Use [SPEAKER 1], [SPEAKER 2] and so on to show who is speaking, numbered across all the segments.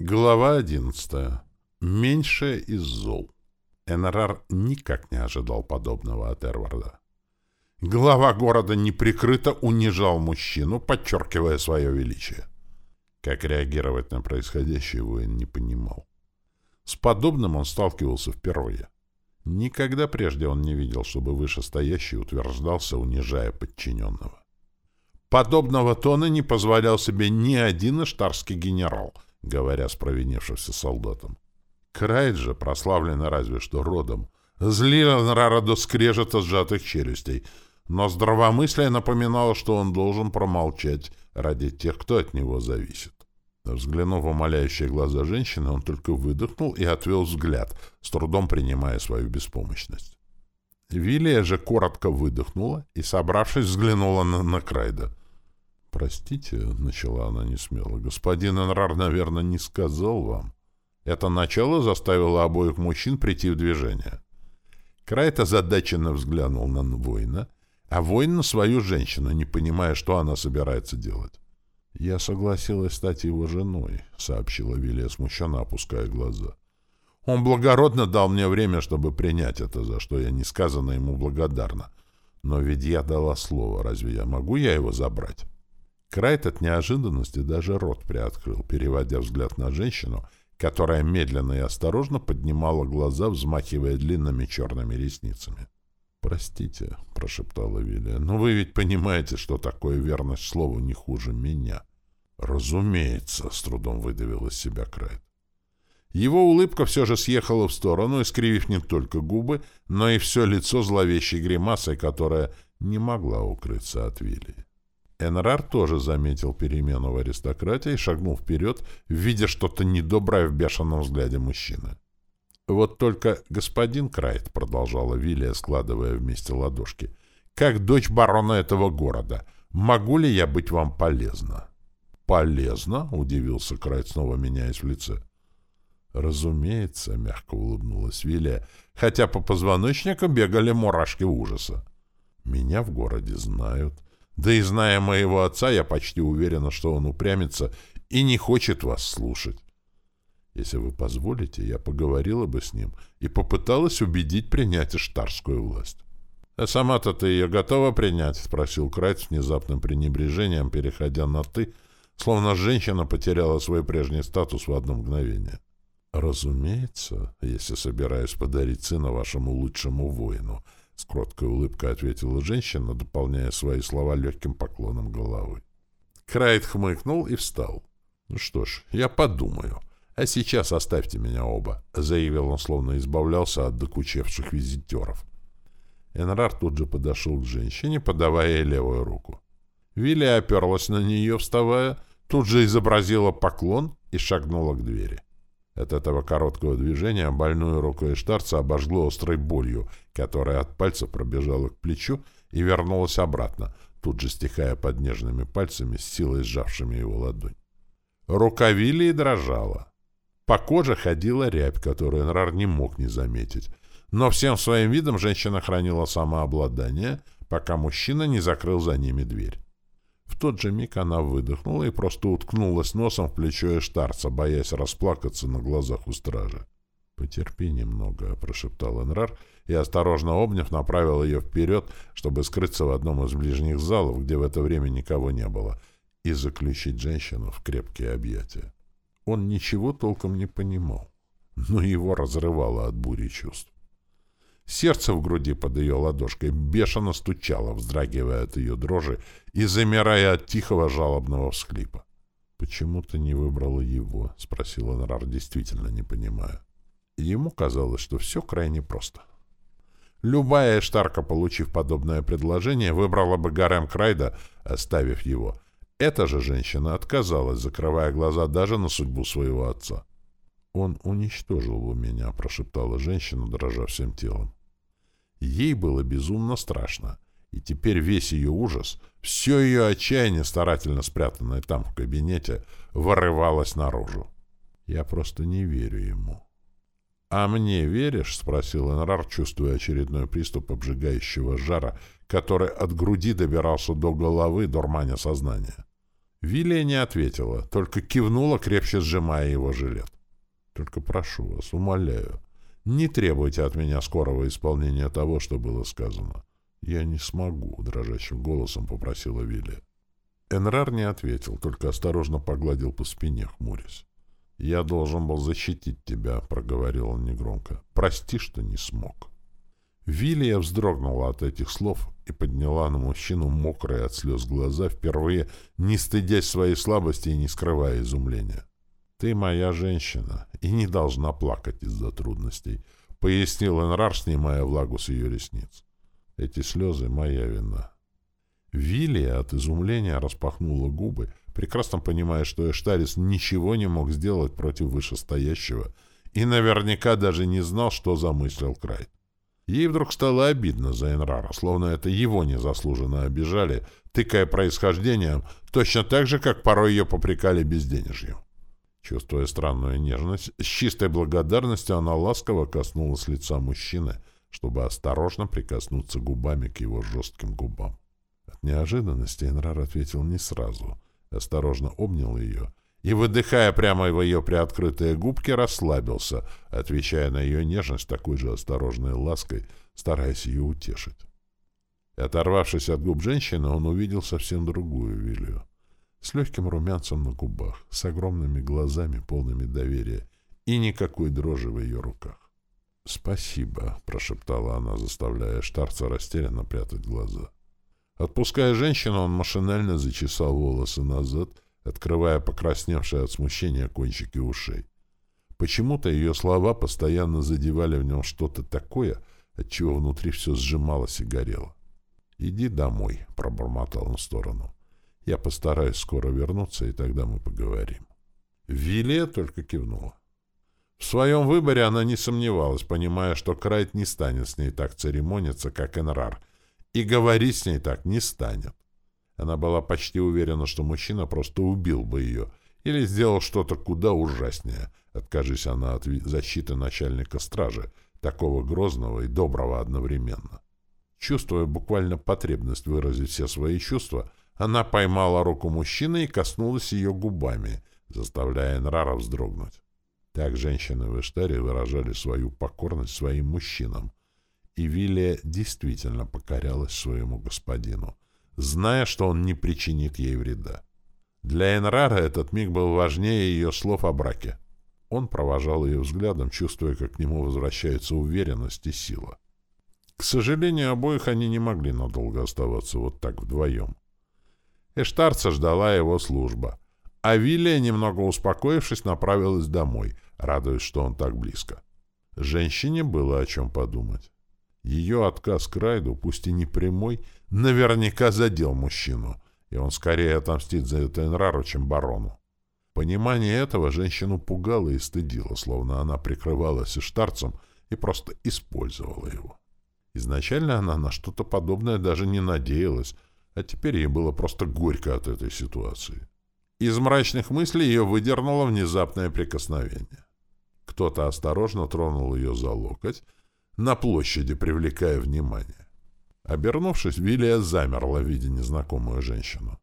[SPEAKER 1] Глава одиннадцатая. Меньшее из зол. Энрар никак не ожидал подобного от Эрварда. Глава города неприкрыто унижал мужчину, подчеркивая свое величие. Как реагировать на происходящее, воин не понимал. С подобным он сталкивался впервые. Никогда прежде он не видел, чтобы вышестоящий утверждался, унижая подчиненного. Подобного тона не позволял себе ни один иштарский генерал, говоря с провинившимся солдатом. Крайт же, прославленный разве что родом, злил Нрара до скрежета сжатых челюстей, но здравомыслие напоминало, что он должен промолчать ради тех, кто от него зависит. Взглянув в умоляющие глаза женщины, он только выдохнул и отвел взгляд, с трудом принимая свою беспомощность. Вилия же коротко выдохнула и, собравшись, взглянула на, на Крайда. «Простите», — начала она несмело, — «господин Энрар, наверное, не сказал вам». Это начало заставило обоих мужчин прийти в движение. Крайт озадаченно взглянул на воина, а воин на свою женщину, не понимая, что она собирается делать. «Я согласилась стать его женой», — сообщила Вилия, смущенно опуская глаза. «Он благородно дал мне время, чтобы принять это, за что я несказанно ему благодарна. Но ведь я дала слово, разве я могу я его забрать?» Крайт от неожиданности даже рот приоткрыл, переводя взгляд на женщину, которая медленно и осторожно поднимала глаза, взмахивая длинными черными ресницами. «Простите», — прошептала Вилия, — «но вы ведь понимаете, что такое верность слову не хуже меня». «Разумеется», — с трудом выдавил из себя Крайт. Его улыбка все же съехала в сторону, искривив не только губы, но и все лицо зловещей гримасой, которая не могла укрыться от Вилли. Энрар тоже заметил перемену в аристократии и шагнул вперед, видя что-то недоброе в бешеном взгляде мужчины. «Вот только господин Крайт», — продолжала Вилия, складывая вместе ладошки, — «как дочь барона этого города, могу ли я быть вам полезна?» «Полезно?» — удивился Крайт, снова меняясь в лице. «Разумеется», — мягко улыбнулась Вилия, хотя по позвоночнику бегали мурашки ужаса. «Меня в городе знают. Да и зная моего отца, я почти уверена, что он упрямится и не хочет вас слушать. Если вы позволите, я поговорила бы с ним и попыталась убедить принять иштарскую власть. — А сама-то ты ее готова принять? — спросил Крайт с внезапным пренебрежением, переходя на «ты», словно женщина потеряла свой прежний статус в одно мгновение. — Разумеется, если собираюсь подарить сына вашему лучшему воину, — с кроткой улыбкой ответила женщина, дополняя свои слова легким поклоном головы. Крайт хмыкнул и встал. — Ну что ж, я подумаю. — «А сейчас оставьте меня оба», — заявил он, словно избавлялся от докучевших визитеров. Энрар тут же подошел к женщине, подавая ей левую руку. Вилли оперлась на нее, вставая, тут же изобразила поклон и шагнула к двери. От этого короткого движения больную руку Эштарца обожгло острой болью, которая от пальца пробежала к плечу и вернулась обратно, тут же стихая под нежными пальцами, с силой сжавшими его ладонь. Рука Вилли дрожала. По коже ходила рябь, которую Энрар не мог не заметить. Но всем своим видом женщина хранила самообладание, пока мужчина не закрыл за ними дверь. В тот же миг она выдохнула и просто уткнулась носом в плечо Эштарца, боясь расплакаться на глазах у стражи. «Потерпи немного», — прошептал Энрар и, осторожно обняв, направил ее вперед, чтобы скрыться в одном из ближних залов, где в это время никого не было, и заключить женщину в крепкие объятия. Он ничего толком не понимал, но его разрывало от бури чувств. Сердце в груди под ее ладошкой бешено стучало, вздрагивая от ее дрожи и замирая от тихого жалобного всхлипа. «Почему ты не выбрала его?» — спросил Энрар, действительно не понимая. Ему казалось, что все крайне просто. Любая эштарка, получив подобное предложение, выбрала бы Гарем Крайда, оставив его, эта же женщина отказалась, закрывая глаза даже на судьбу своего отца. «Он уничтожил бы меня», — прошептала женщина, дрожа всем телом. Ей было безумно страшно, и теперь весь ее ужас, все ее отчаяние, старательно спрятанное там в кабинете, вырывалось наружу. Я просто не верю ему. «А мне веришь?» — спросил Энрар, чувствуя очередной приступ обжигающего жара, который от груди добирался до головы, дурманя сознания. Вилия не ответила, только кивнула, крепче сжимая его жилет. «Только прошу вас, умоляю, не требуйте от меня скорого исполнения того, что было сказано. Я не смогу», — дрожащим голосом попросила Вилия. Энрар не ответил, только осторожно погладил по спине, хмурясь. «Я должен был защитить тебя», — проговорил он негромко. «Прости, что не смог». Вилия вздрогнула от этих слов и подняла на мужчину мокрые от слез глаза, впервые не стыдясь своей слабости и не скрывая изумления. «Ты моя женщина и не должна плакать из-за трудностей», — пояснил Энрар, снимая влагу с ее ресниц. «Эти слезы — моя вина». Вилия от изумления распахнула губы, прекрасно понимая, что Эштарис ничего не мог сделать против вышестоящего и наверняка даже не знал, что замыслил Крайт. Ей вдруг стало обидно за Энрара, словно это его незаслуженно обижали, тыкая происхождением, точно так же, как порой ее попрекали безденежью. Чувствуя странную нежность, с чистой благодарностью она ласково коснулась лица мужчины, чтобы осторожно прикоснуться губами к его жестким губам. От неожиданности Энрар ответил не сразу, осторожно обнял ее и, выдыхая прямо в ее приоткрытые губки, расслабился, отвечая на ее нежность такой же осторожной лаской, стараясь ее утешить. Оторвавшись от губ женщины, он увидел совсем другую Вилью. С легким румянцем на губах, с огромными глазами, полными доверия, и никакой дрожи в ее руках. «Спасибо», — прошептала она, заставляя Штарца растерянно прятать глаза. Отпуская женщину, он машинально зачесал волосы назад — открывая покрасневшие от смущения кончики ушей. Почему-то ее слова постоянно задевали в нем что-то такое, от чего внутри все сжималось и горело. «Иди домой», — пробормотал он в сторону. «Я постараюсь скоро вернуться, и тогда мы поговорим». Виле только кивнула. В своем выборе она не сомневалась, понимая, что Крайт не станет с ней так церемониться, как Энрар, и говорить с ней так не станет. Она была почти уверена, что мужчина просто убил бы ее или сделал что-то куда ужаснее, откажись она от защиты начальника стражи, такого грозного и доброго одновременно. Чувствуя буквально потребность выразить все свои чувства, она поймала руку мужчины и коснулась ее губами, заставляя Энрара вздрогнуть. Так женщины в Эштере выражали свою покорность своим мужчинам, и Вилия действительно покорялась своему господину — зная, что он не причинит ей вреда. Для Энрара этот миг был важнее ее слов о браке. Он провожал ее взглядом, чувствуя, как к нему возвращается уверенность и сила. К сожалению, обоих они не могли надолго оставаться вот так вдвоем. Эштарца ждала его служба, а Вилия, немного успокоившись, направилась домой, радуясь, что он так близко. Женщине было о чем подумать. Ее отказ Крайду, пусть и не прямой, наверняка задел мужчину, и он скорее отомстит за это Энрару, чем барону. Понимание этого женщину пугало и стыдило, словно она прикрывалась иштарцем и просто использовала его. Изначально она на что-то подобное даже не надеялась, а теперь ей было просто горько от этой ситуации. Из мрачных мыслей ее выдернуло внезапное прикосновение. Кто-то осторожно тронул ее за локоть, на площади, привлекая внимание. Обернувшись, Вилия замерла, видя незнакомую женщину.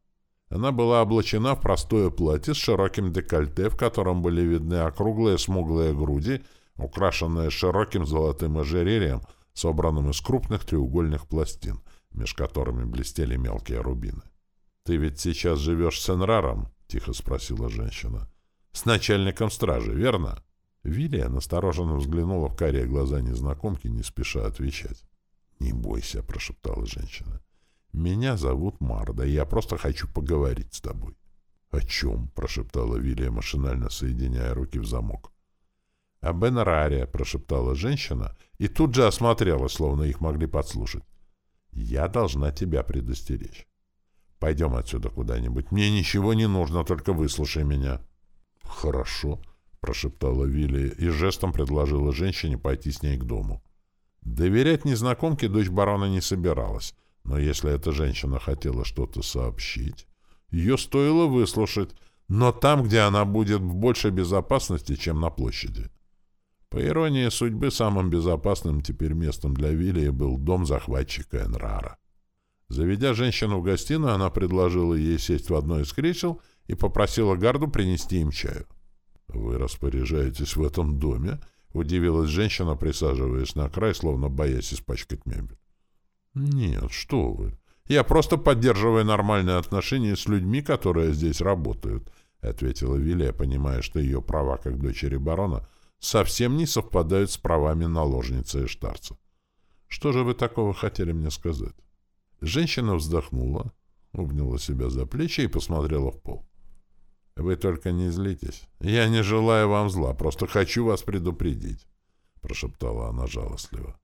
[SPEAKER 1] Она была облачена в простое платье с широким декольте, в котором были видны округлые смуглые груди, украшенные широким золотым ожерельем, собранным из крупных треугольных пластин, меж которыми блестели мелкие рубины. «Ты ведь сейчас живешь с Энраром?» — тихо спросила женщина. «С начальником стражи, верно?» Вилия настороженно взглянула в карие глаза незнакомки, не спеша отвечать. «Не бойся», — прошептала женщина. «Меня зовут Марда, и я просто хочу поговорить с тобой». «О чем?» — прошептала Вилия, машинально соединяя руки в замок. «Об Энраре», — прошептала женщина, и тут же осмотрелась, словно их могли подслушать. «Я должна тебя предостеречь. Пойдем отсюда куда-нибудь. Мне ничего не нужно, только выслушай меня». «Хорошо», прошептала Вилли и жестом предложила женщине пойти с ней к дому. Доверять незнакомке дочь барона не собиралась, но если эта женщина хотела что-то сообщить, ее стоило выслушать, но там, где она будет в большей безопасности, чем на площади. По иронии судьбы, самым безопасным теперь местом для Вилли был дом захватчика Энрара. Заведя женщину в гостиную, она предложила ей сесть в одно из кресел и попросила гарду принести им чаю. «Вы распоряжаетесь в этом доме?» — удивилась женщина, присаживаясь на край, словно боясь испачкать мебель. «Нет, что вы. Я просто поддерживаю нормальные отношения с людьми, которые здесь работают», — ответила Вилия, понимая, что ее права как дочери барона совсем не совпадают с правами наложницы Эштарца. «Что же вы такого хотели мне сказать?» Женщина вздохнула, обняла себя за плечи и посмотрела в пол. «Вы только не злитесь. Я не желаю вам зла, просто хочу вас предупредить», — прошептала она жалостливо.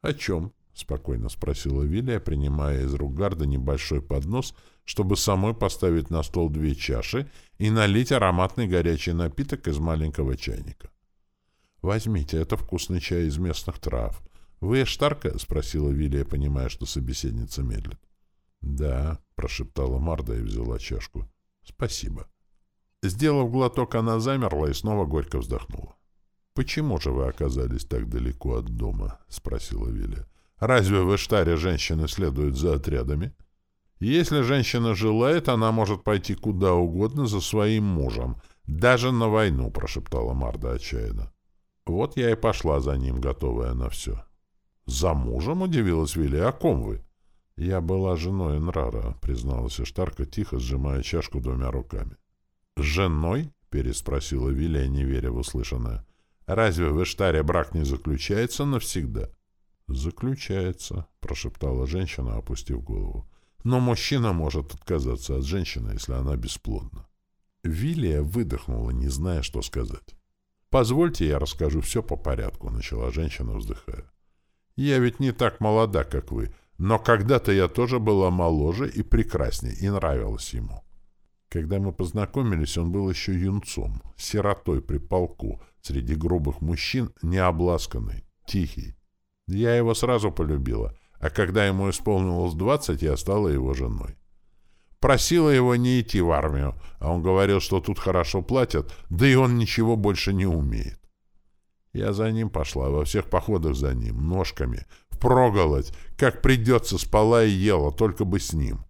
[SPEAKER 1] «О чем?» — спокойно спросила Вилия, принимая из рук гарда небольшой поднос, чтобы самой поставить на стол две чаши и налить ароматный горячий напиток из маленького чайника. «Возьмите, это вкусный чай из местных трав. Вы эштарка?» — спросила Вилия, понимая, что собеседница медлит. «Да», — прошептала Марда и взяла чашку. «Спасибо». Сделав глоток, она замерла и снова горько вздохнула. «Почему же вы оказались так далеко от дома?» — спросила Вилия. «Разве в Эштаре женщины следуют за отрядами?» «Если женщина желает, она может пойти куда угодно за своим мужем, даже на войну», — прошептала Марда отчаянно. Вот я и пошла за ним, готовая на все. «За мужем?» — удивилась Вилли. «О ком вы?» «Я была женой Нрара», — призналась Эштарка, тихо сжимая чашку двумя руками. «Женой?» — переспросила Вилли, не веря в услышанное. «Разве в Эштаре брак не заключается навсегда?» «Заключается», — прошептала женщина, опустив голову. «Но мужчина может отказаться от женщины, если она бесплодна». Вилия выдохнула, не зная, что сказать. «Позвольте, я расскажу все по порядку», — начала женщина, вздыхая. «Я ведь не так молода, как вы, но когда-то я тоже была моложе и прекрасней, и нравилась ему. Когда мы познакомились, он был еще юнцом, сиротой при полку, среди грубых мужчин, необласканный, тихий. Я его сразу полюбила, а когда ему исполнилось двадцать, я стала его женой. Просила его не идти в армию, а он говорил, что тут хорошо платят, да и он ничего больше не умеет. Я за ним пошла, во всех походах за ним, ножками, впроголодь, как придется, спала и ела, только бы с ним.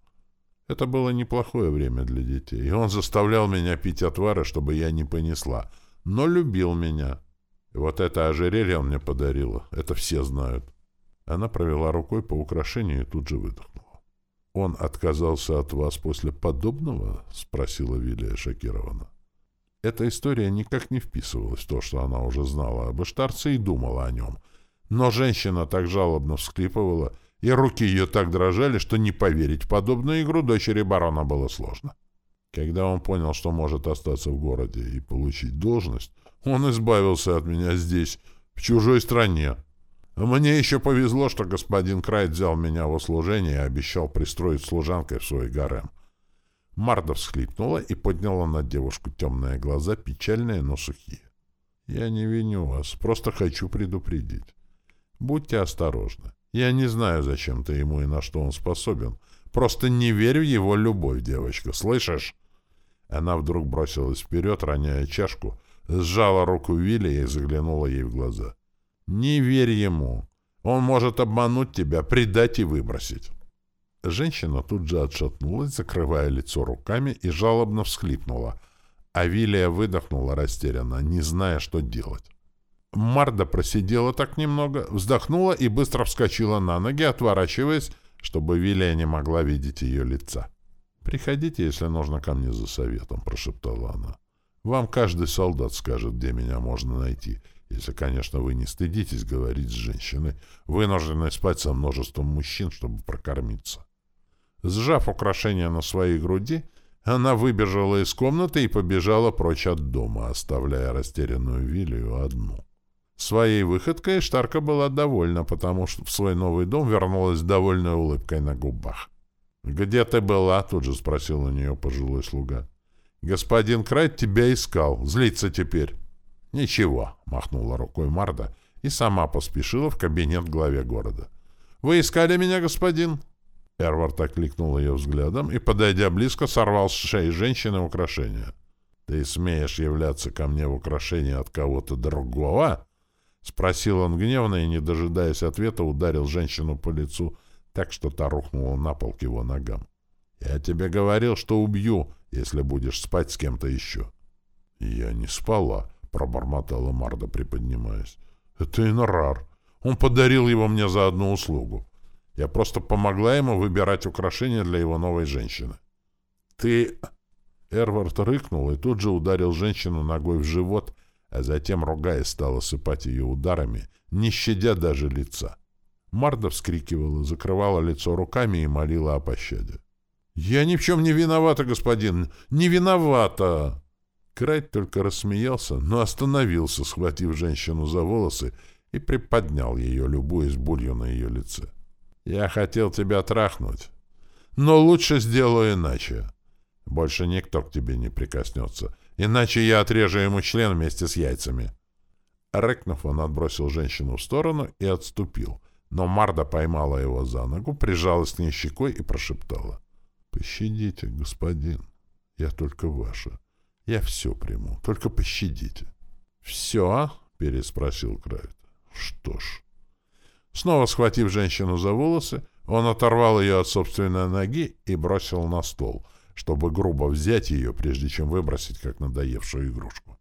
[SPEAKER 1] Это было неплохое время для детей, и он заставлял меня пить отвары, чтобы я не понесла, но любил меня. И вот это ожерелье он мне подарил, это все знают. Она провела рукой по украшению и тут же выдохнула. «Он отказался от вас после подобного?» — спросила Вилия шокированно. Эта история никак не вписывалась в то, что она уже знала об Иштарце и думала о нем. Но женщина так жалобно всклипывала, и руки ее так дрожали, что не поверить в подобную игру дочери барона было сложно. Когда он понял, что может остаться в городе и получить должность, он избавился от меня здесь, в чужой стране, мне еще повезло, что господин Крайт взял меня в услужение и обещал пристроить служанкой в свой гарем. Марда всхлипнула и подняла на девушку темные глаза, печальные, но сухие. «Я не виню вас, просто хочу предупредить. Будьте осторожны. Я не знаю, зачем ты ему и на что он способен. Просто не верю в его любовь, девочка, слышишь?» Она вдруг бросилась вперед, роняя чашку, сжала руку Вилли и заглянула ей в глаза. Не верь ему. Он может обмануть тебя, предать и выбросить. Женщина тут же отшатнулась, закрывая лицо руками, и жалобно всхлипнула. А Вилия выдохнула растерянно, не зная, что делать. Марда просидела так немного, вздохнула и быстро вскочила на ноги, отворачиваясь, чтобы Вилия не могла видеть ее лица. «Приходите, если нужно ко мне за советом», — прошептала она. «Вам каждый солдат скажет, где меня можно найти, если, конечно, вы не стыдитесь говорить с женщиной, вынужденной спать со множеством мужчин, чтобы прокормиться. Сжав украшение на своей груди, она выбежала из комнаты и побежала прочь от дома, оставляя растерянную Вилию одну. Своей выходкой Штарка была довольна, потому что в свой новый дом вернулась с довольной улыбкой на губах. «Где ты была?» — тут же спросил у нее пожилой слуга. «Господин Крайт тебя искал. Злится теперь». «Ничего», — махнула рукой Марда и сама поспешила в кабинет главе города. «Вы искали меня, господин?» Эрвард окликнул ее взглядом и, подойдя близко, сорвал с шеи женщины украшения. «Ты смеешь являться ко мне в украшении от кого-то другого?» — спросил он гневно и, не дожидаясь ответа, ударил женщину по лицу так, что та рухнула на пол к его ногам. «Я тебе говорил, что убью, если будешь спать с кем-то еще. — Я не спала, — пробормотала Марда, приподнимаясь. — Это Инрар. Он подарил его мне за одну услугу. Я просто помогла ему выбирать украшения для его новой женщины. — Ты... Эрвард рыкнул и тут же ударил женщину ногой в живот, а затем, ругаясь, стал осыпать ее ударами, не щадя даже лица. Марда вскрикивала, закрывала лицо руками и молила о пощаде. «Я ни в чем не виновата, господин! Не виновата!» Крайт только рассмеялся, но остановился, схватив женщину за волосы и приподнял ее, любуясь болью на ее лице. «Я хотел тебя трахнуть, но лучше сделаю иначе. Больше никто к тебе не прикоснется, иначе я отрежу ему член вместе с яйцами». Рыкнув, он отбросил женщину в сторону и отступил, но Марда поймала его за ногу, прижалась к ней щекой и прошептала. «Пощадите, господин, я только ваша. Я все приму, только пощадите». «Все?» — переспросил Крайт. «Что ж...» Снова схватив женщину за волосы, он оторвал ее от собственной ноги и бросил на стол, чтобы грубо взять ее, прежде чем выбросить, как надоевшую игрушку.